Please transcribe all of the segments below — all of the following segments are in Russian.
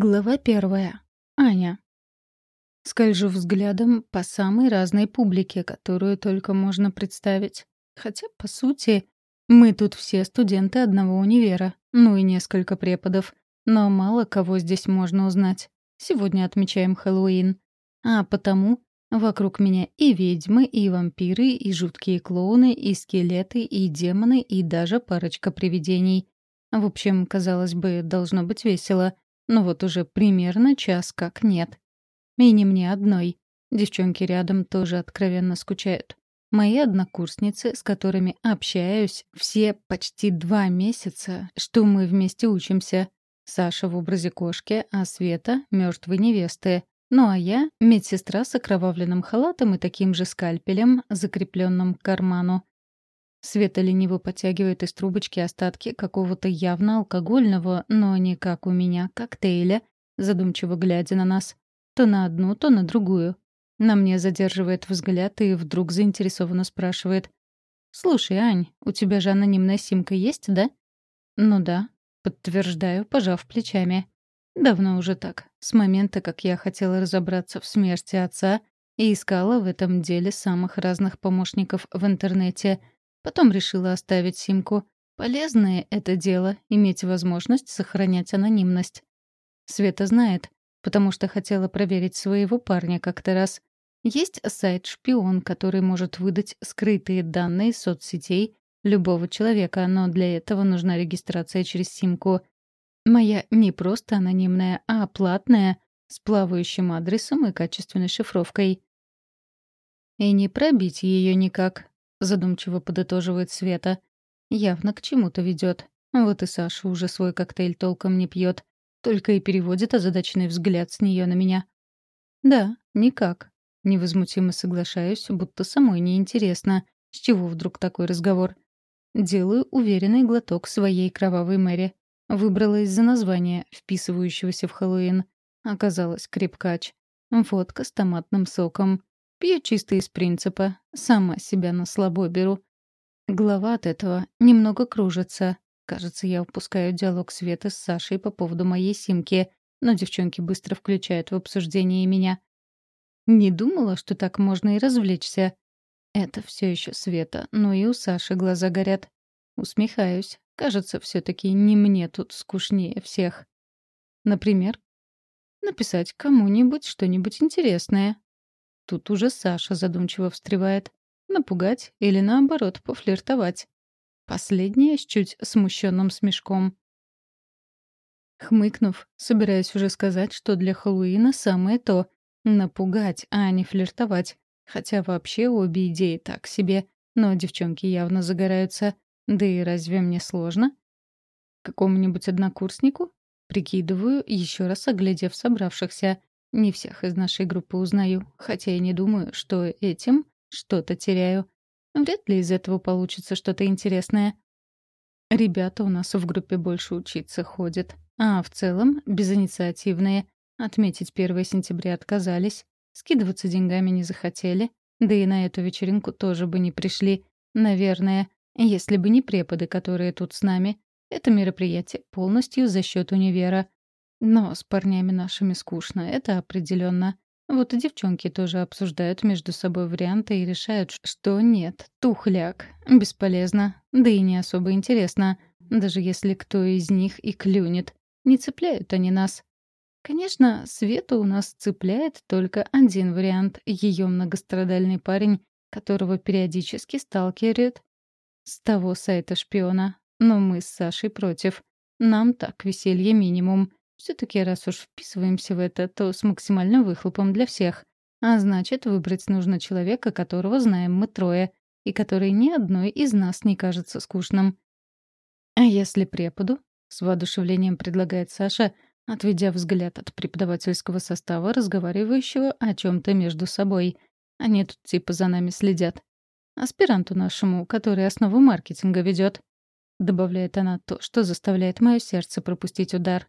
Глава первая. Аня. Скольжу взглядом по самой разной публике, которую только можно представить. Хотя, по сути, мы тут все студенты одного универа, ну и несколько преподов. Но мало кого здесь можно узнать. Сегодня отмечаем Хэллоуин. А потому вокруг меня и ведьмы, и вампиры, и жуткие клоуны, и скелеты, и демоны, и даже парочка привидений. В общем, казалось бы, должно быть весело — но вот уже примерно час как нет. И не мне одной. Девчонки рядом тоже откровенно скучают. Мои однокурсницы, с которыми общаюсь, все почти два месяца, что мы вместе учимся. Саша в образе кошки, а Света — мертвой невесты. Ну а я — медсестра с окровавленным халатом и таким же скальпелем, закрепленным к карману. Света лениво подтягивает из трубочки остатки какого-то явно алкогольного, но не как у меня, коктейля, задумчиво глядя на нас. То на одну, то на другую. На мне задерживает взгляд и вдруг заинтересованно спрашивает. «Слушай, Ань, у тебя же анонимная симка есть, да?» «Ну да», — подтверждаю, пожав плечами. Давно уже так. С момента, как я хотела разобраться в смерти отца и искала в этом деле самых разных помощников в интернете — Потом решила оставить симку. Полезное это дело — иметь возможность сохранять анонимность. Света знает, потому что хотела проверить своего парня как-то раз. Есть сайт-шпион, который может выдать скрытые данные соцсетей любого человека, но для этого нужна регистрация через симку. Моя не просто анонимная, а платная, с плавающим адресом и качественной шифровкой. И не пробить ее никак, — задумчиво подытоживает Света. «Явно к чему-то ведет. Вот и Саша уже свой коктейль толком не пьет, только и переводит озадаченный взгляд с нее на меня. «Да, никак». Невозмутимо соглашаюсь, будто самой неинтересно, с чего вдруг такой разговор. Делаю уверенный глоток своей кровавой Мэри. Выбрала из-за названия, вписывающегося в Хэллоуин. Оказалось, крепкач. Водка с томатным соком. Пью чисто из принципа. Сама себя на слабо беру. Голова от этого немного кружится. Кажется, я упускаю диалог Светы с Сашей по поводу моей симки, но девчонки быстро включают в обсуждение меня. Не думала, что так можно и развлечься. Это все еще Света, но и у Саши глаза горят. Усмехаюсь. Кажется, все таки не мне тут скучнее всех. Например, написать кому-нибудь что-нибудь интересное. Тут уже Саша задумчиво встревает. Напугать или, наоборот, пофлиртовать. Последнее с чуть смущенным смешком. Хмыкнув, собираюсь уже сказать, что для Хэллоуина самое то — напугать, а не флиртовать. Хотя вообще обе идеи так себе, но девчонки явно загораются. Да и разве мне сложно? Какому-нибудь однокурснику? Прикидываю, еще раз оглядев собравшихся. Не всех из нашей группы узнаю, хотя и не думаю, что этим что-то теряю. Вряд ли из этого получится что-то интересное. Ребята у нас в группе больше учиться ходят, а в целом безинициативные. Отметить 1 сентября отказались, скидываться деньгами не захотели, да и на эту вечеринку тоже бы не пришли, наверное, если бы не преподы, которые тут с нами. Это мероприятие полностью за счет универа. Но с парнями нашими скучно, это определенно. Вот и девчонки тоже обсуждают между собой варианты и решают, что нет, тухляк, бесполезно, да и не особо интересно, даже если кто из них и клюнет. Не цепляют они нас. Конечно, Свету у нас цепляет только один вариант — ее многострадальный парень, которого периодически сталкивают с того сайта шпиона. Но мы с Сашей против. Нам так веселье минимум. Все-таки раз уж вписываемся в это, то с максимальным выхлопом для всех. А значит, выбрать нужно человека, которого знаем мы трое, и который ни одной из нас не кажется скучным. А если преподу? С воодушевлением предлагает Саша, отведя взгляд от преподавательского состава, разговаривающего о чем то между собой. Они тут типа за нами следят. Аспиранту нашему, который основу маркетинга ведет. Добавляет она то, что заставляет мое сердце пропустить удар.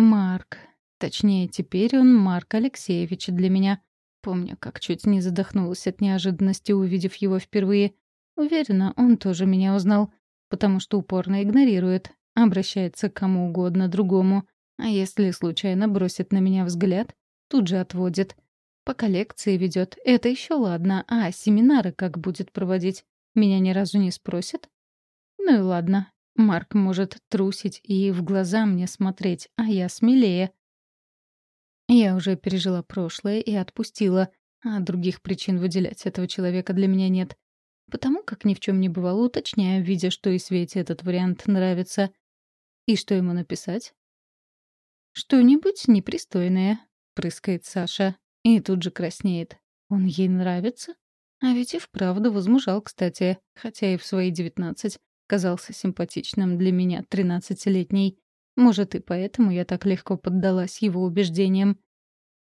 Марк. Точнее, теперь он Марк Алексеевич для меня. Помню, как чуть не задохнулась от неожиданности, увидев его впервые. Уверена, он тоже меня узнал, потому что упорно игнорирует, обращается к кому угодно другому, А если случайно бросит на меня взгляд, тут же отводит. Пока лекции ведет, это еще ладно, а семинары как будет проводить? Меня ни разу не спросит? Ну и ладно. Марк может трусить и в глаза мне смотреть, а я смелее. Я уже пережила прошлое и отпустила, а других причин выделять этого человека для меня нет. Потому как ни в чем не бывало, уточняю, видя, что и Свете этот вариант нравится. И что ему написать? «Что-нибудь непристойное», — прыскает Саша. И тут же краснеет. Он ей нравится? А ведь и вправду возмужал, кстати, хотя и в свои девятнадцать казался симпатичным для меня тринадцатилетней. Может, и поэтому я так легко поддалась его убеждениям.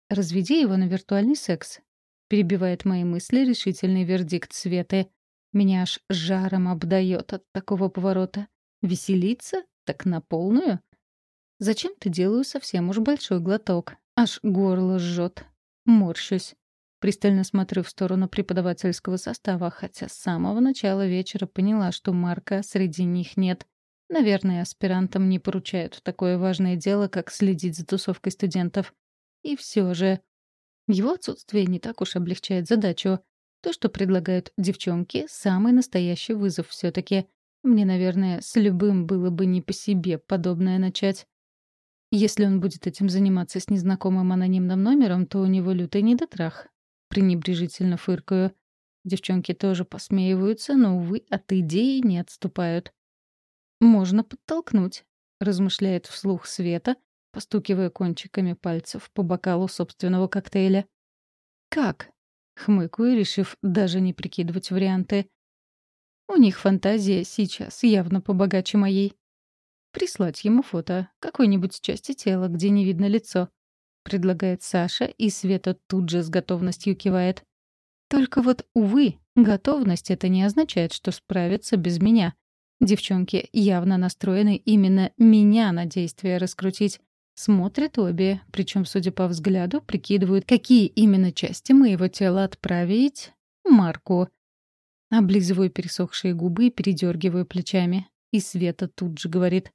«Разведи его на виртуальный секс», — перебивает мои мысли решительный вердикт Светы. Меня аж жаром обдает от такого поворота. Веселиться? Так на полную? Зачем-то делаю совсем уж большой глоток. Аж горло жжет. Морщусь. Пристально смотрю в сторону преподавательского состава, хотя с самого начала вечера поняла, что Марка среди них нет. Наверное, аспирантам не поручают такое важное дело, как следить за тусовкой студентов. И все же... Его отсутствие не так уж облегчает задачу. То, что предлагают девчонки, самый настоящий вызов все таки Мне, наверное, с любым было бы не по себе подобное начать. Если он будет этим заниматься с незнакомым анонимным номером, то у него лютый недотрах. Пренебрежительно фыркаю. Девчонки тоже посмеиваются, но, увы, от идеи не отступают. «Можно подтолкнуть», — размышляет вслух Света, постукивая кончиками пальцев по бокалу собственного коктейля. «Как?» Хмыкаю, решив даже не прикидывать варианты. У них фантазия сейчас явно побогаче моей. Прислать ему фото какой-нибудь части тела, где не видно лицо. Предлагает Саша, и Света тут же с готовностью кивает. Только вот, увы, готовность это не означает, что справится без меня. Девчонки явно настроены именно меня на действие раскрутить. Смотрят обе, причем, судя по взгляду, прикидывают, какие именно части моего тела отправить Марку. Облизываю пересохшие губы и передергиваю плечами. И Света тут же говорит.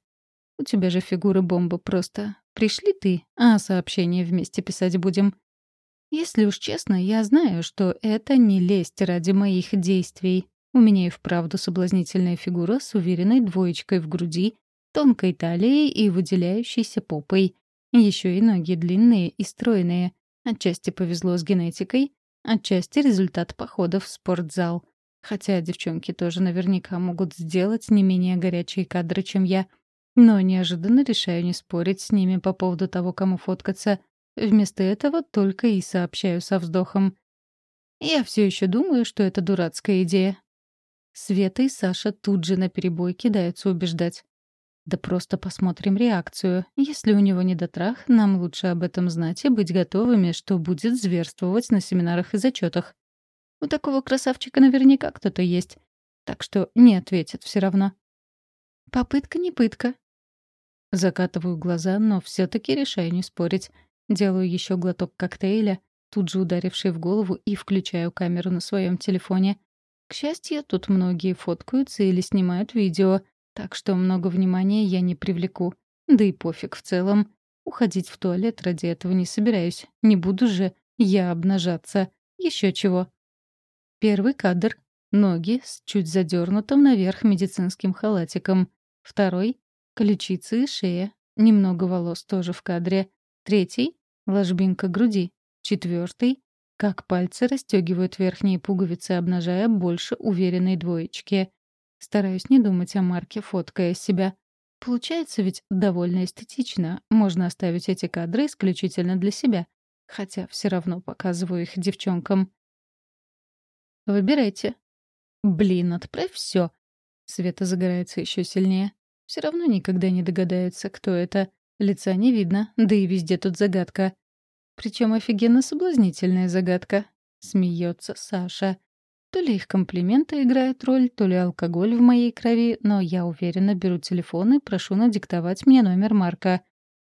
«У тебя же фигура бомба просто. Пришли ты, а сообщение вместе писать будем». Если уж честно, я знаю, что это не лесть ради моих действий. У меня и вправду соблазнительная фигура с уверенной двоечкой в груди тонкой талией и выделяющейся попой. Еще и ноги длинные и стройные. Отчасти повезло с генетикой, отчасти результат похода в спортзал. Хотя девчонки тоже наверняка могут сделать не менее горячие кадры, чем я. Но неожиданно решаю не спорить с ними по поводу того, кому фоткаться. Вместо этого только и сообщаю со вздохом. Я все еще думаю, что это дурацкая идея. Света и Саша тут же наперебой кидаются убеждать. Да просто посмотрим реакцию. Если у него недотрах, нам лучше об этом знать и быть готовыми, что будет зверствовать на семинарах и зачетах. У такого красавчика наверняка кто-то есть. Так что не ответит все равно. Попытка не пытка. Закатываю глаза, но все таки решаю не спорить. Делаю еще глоток коктейля, тут же ударивший в голову, и включаю камеру на своем телефоне. К счастью, тут многие фоткаются или снимают видео — так что много внимания я не привлеку. Да и пофиг в целом. Уходить в туалет ради этого не собираюсь. Не буду же я обнажаться. Еще чего. Первый кадр — ноги с чуть задернутым наверх медицинским халатиком. Второй — ключицы и шея. Немного волос тоже в кадре. Третий — ложбинка груди. Четвертый — как пальцы расстегивают верхние пуговицы, обнажая больше уверенной двоечки. Стараюсь не думать о Марке, фоткая себя. Получается ведь довольно эстетично. Можно оставить эти кадры исключительно для себя. Хотя все равно показываю их девчонкам. Выбирайте. Блин, отправь все. Света загорается еще сильнее. Все равно никогда не догадаются, кто это. Лица не видно, да и везде тут загадка. Причем офигенно соблазнительная загадка. Смеется Саша. То ли их комплименты играют роль, то ли алкоголь в моей крови, но я уверенно беру телефон и прошу надиктовать мне номер Марка.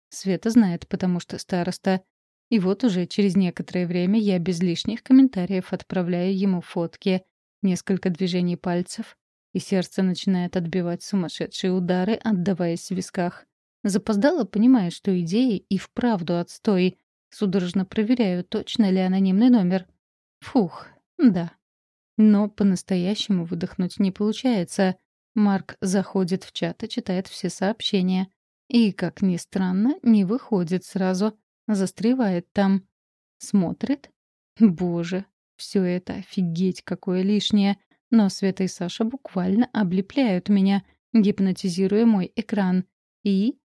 Света знает, потому что староста. И вот уже через некоторое время я без лишних комментариев отправляю ему фотки, несколько движений пальцев, и сердце начинает отбивать сумасшедшие удары, отдаваясь в висках. Запоздала, понимая, что идеи и вправду отстой. Судорожно проверяю, точно ли анонимный номер. Фух, да. Но по-настоящему выдохнуть не получается. Марк заходит в чат и читает все сообщения. И, как ни странно, не выходит сразу. Застревает там. Смотрит. Боже, все это офигеть какое лишнее. Но Света и Саша буквально облепляют меня, гипнотизируя мой экран. И...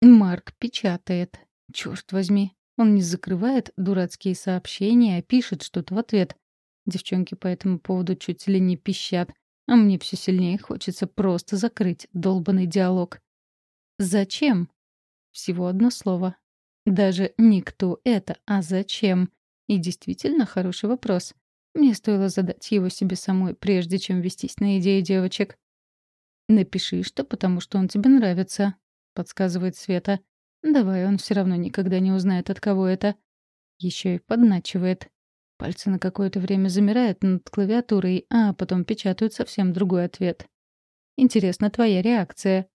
Марк печатает. Черт возьми, он не закрывает дурацкие сообщения, а пишет что-то в ответ. Девчонки по этому поводу чуть ли не пищат, а мне все сильнее хочется просто закрыть долбанный диалог. Зачем? Всего одно слово. Даже не кто это, а зачем. И действительно хороший вопрос. Мне стоило задать его себе самой, прежде чем вестись на идею девочек. «Напиши, что потому что он тебе нравится», — подсказывает Света. «Давай, он все равно никогда не узнает, от кого это». Еще и подначивает. Пальцы на какое-то время замирают над клавиатурой, а потом печатают совсем другой ответ. «Интересна твоя реакция».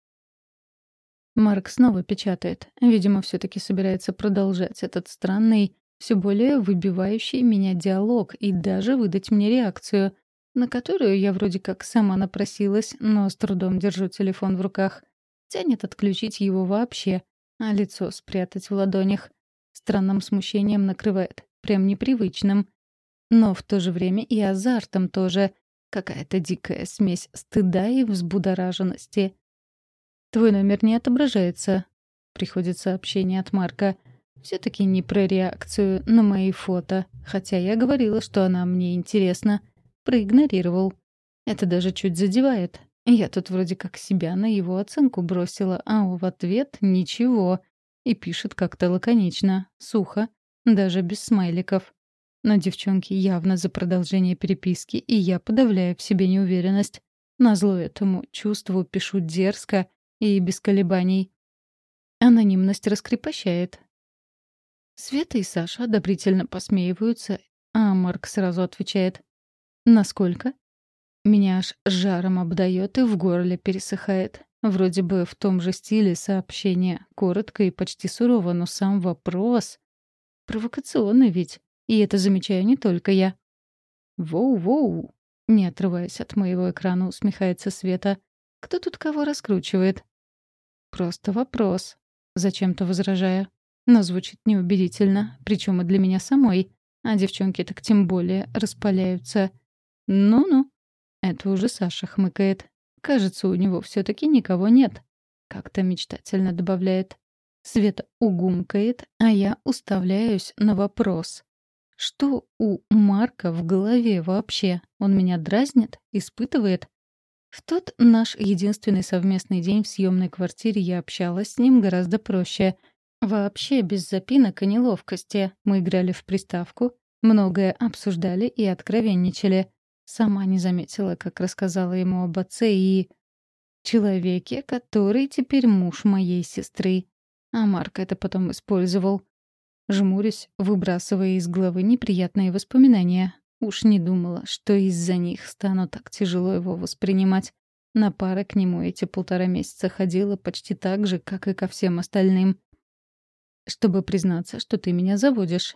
Марк снова печатает. Видимо, все таки собирается продолжать этот странный, все более выбивающий меня диалог и даже выдать мне реакцию, на которую я вроде как сама напросилась, но с трудом держу телефон в руках. Тянет отключить его вообще, а лицо спрятать в ладонях. Странным смущением накрывает, прям непривычным. Но в то же время и азартом тоже. Какая-то дикая смесь стыда и взбудораженности. «Твой номер не отображается», — приходит сообщение от Марка. Все-таки не про реакцию на мои фото, хотя я говорила, что она мне интересна. Проигнорировал. Это даже чуть задевает. Я тут вроде как себя на его оценку бросила, а в ответ — ничего. И пишет как-то лаконично, сухо, даже без смайликов. Но девчонки явно за продолжение переписки, и я подавляю в себе неуверенность. Назло этому чувству пишу дерзко и без колебаний. Анонимность раскрепощает, Света и Саша одобрительно посмеиваются, а Марк сразу отвечает «Насколько?» Меня аж жаром обдает и в горле пересыхает. Вроде бы в том же стиле сообщение, коротко и почти сурово, но сам вопрос... Провокационный ведь, и это замечаю не только я. «Воу-воу!» — не отрываясь от моего экрана, усмехается Света. «Кто тут кого раскручивает?» «Просто вопрос», — зачем-то возражая. Но звучит неубедительно, причем и для меня самой. А девчонки так тем более распаляются. Ну-ну. Это уже Саша хмыкает. Кажется, у него все таки никого нет. Как-то мечтательно добавляет. Света угумкает, а я уставляюсь на вопрос. Что у Марка в голове вообще? Он меня дразнит? Испытывает? В тот наш единственный совместный день в съемной квартире я общалась с ним гораздо проще — Вообще без запинок и неловкости. Мы играли в приставку, многое обсуждали и откровенничали. Сама не заметила, как рассказала ему об отце и... человеке, который теперь муж моей сестры. А Марк это потом использовал. Жмурюсь, выбрасывая из головы неприятные воспоминания. Уж не думала, что из-за них стану так тяжело его воспринимать. На пары к нему эти полтора месяца ходила почти так же, как и ко всем остальным чтобы признаться, что ты меня заводишь.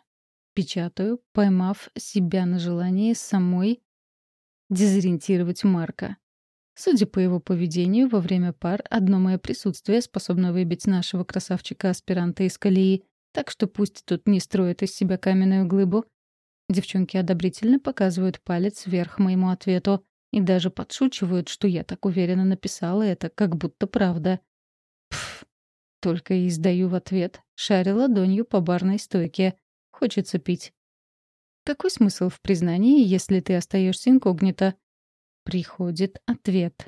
Печатаю, поймав себя на желании самой дезориентировать Марка. Судя по его поведению, во время пар одно мое присутствие способно выбить нашего красавчика-аспиранта из колеи, так что пусть тут не строит из себя каменную глыбу. Девчонки одобрительно показывают палец вверх моему ответу и даже подшучивают, что я так уверенно написала это, как будто правда. Только и издаю в ответ, шаря ладонью по барной стойке. Хочется пить. Какой смысл в признании, если ты остаешься инкогнито? Приходит ответ.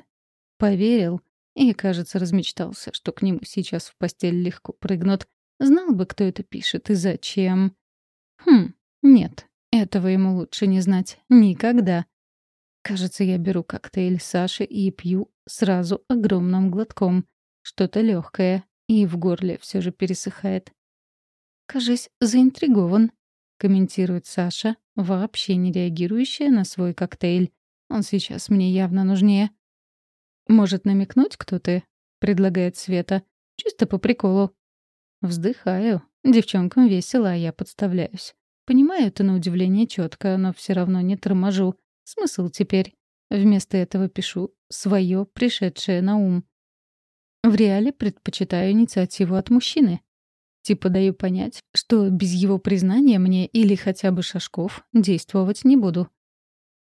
Поверил и, кажется, размечтался, что к нему сейчас в постель легко прыгнут. Знал бы, кто это пишет и зачем. Хм, нет, этого ему лучше не знать. Никогда. Кажется, я беру коктейль Саши и пью сразу огромным глотком. Что-то легкое, и в горле все же пересыхает. «Кажись, заинтригован», — комментирует Саша, вообще не реагирующая на свой коктейль. Он сейчас мне явно нужнее. «Может, намекнуть, кто ты?» — предлагает Света. Чисто по приколу. Вздыхаю. Девчонкам весело, а я подставляюсь. Понимаю это на удивление четко, но все равно не торможу. Смысл теперь? Вместо этого пишу свое, пришедшее на ум. В реале предпочитаю инициативу от мужчины. Типа даю понять, что без его признания мне или хотя бы шажков действовать не буду.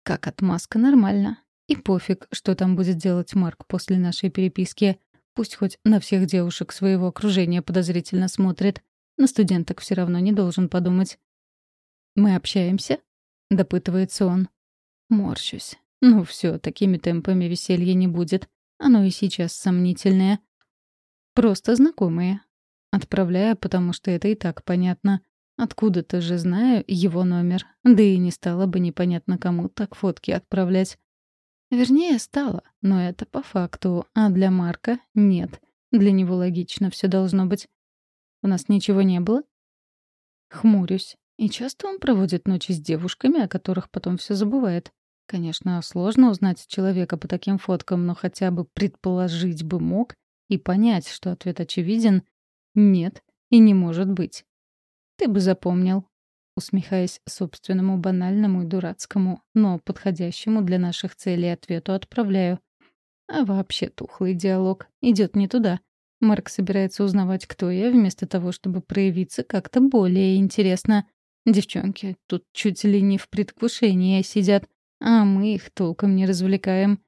Как отмазка нормально. И пофиг, что там будет делать Марк после нашей переписки. Пусть хоть на всех девушек своего окружения подозрительно смотрит. На студенток все равно не должен подумать. «Мы общаемся?» — допытывается он. Морщусь. Ну все, такими темпами веселья не будет. Оно и сейчас сомнительное. Просто знакомые. Отправляю, потому что это и так понятно. Откуда-то же знаю его номер. Да и не стало бы непонятно кому так фотки отправлять. Вернее, стало, но это по факту, а для Марка — нет. Для него логично все должно быть. У нас ничего не было? Хмурюсь. И часто он проводит ночи с девушками, о которых потом все забывает. Конечно, сложно узнать человека по таким фоткам, но хотя бы предположить бы мог и понять, что ответ очевиден — нет и не может быть. Ты бы запомнил, усмехаясь собственному банальному и дурацкому, но подходящему для наших целей ответу отправляю. А вообще тухлый диалог идет не туда. Марк собирается узнавать, кто я, вместо того, чтобы проявиться как-то более интересно. Девчонки тут чуть ли не в предвкушении сидят, а мы их толком не развлекаем.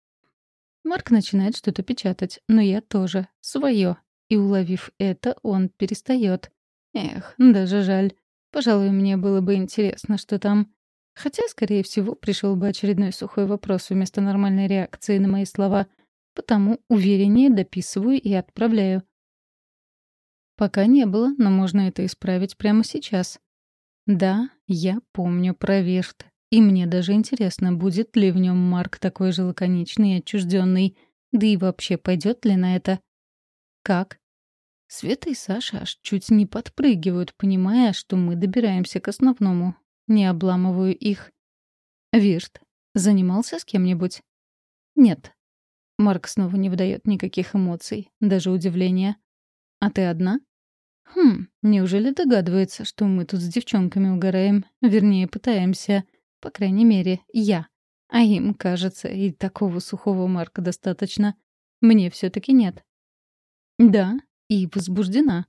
Марк начинает что-то печатать, но я тоже. Своё. И, уловив это, он перестает. Эх, даже жаль. Пожалуй, мне было бы интересно, что там. Хотя, скорее всего, пришел бы очередной сухой вопрос вместо нормальной реакции на мои слова. Потому увереннее дописываю и отправляю. Пока не было, но можно это исправить прямо сейчас. Да, я помню про Вирт. И мне даже интересно, будет ли в нем Марк такой же лаконичный и отчужденный, да и вообще пойдет ли на это. Как? Света и Саша аж чуть не подпрыгивают, понимая, что мы добираемся к основному. Не обламываю их. Вирт. Занимался с кем-нибудь? Нет. Марк снова не выдает никаких эмоций, даже удивления. А ты одна? Хм, неужели догадывается, что мы тут с девчонками угораем? Вернее, пытаемся. По крайней мере, я. А им, кажется, и такого сухого Марка достаточно. Мне все таки нет. Да, и возбуждена.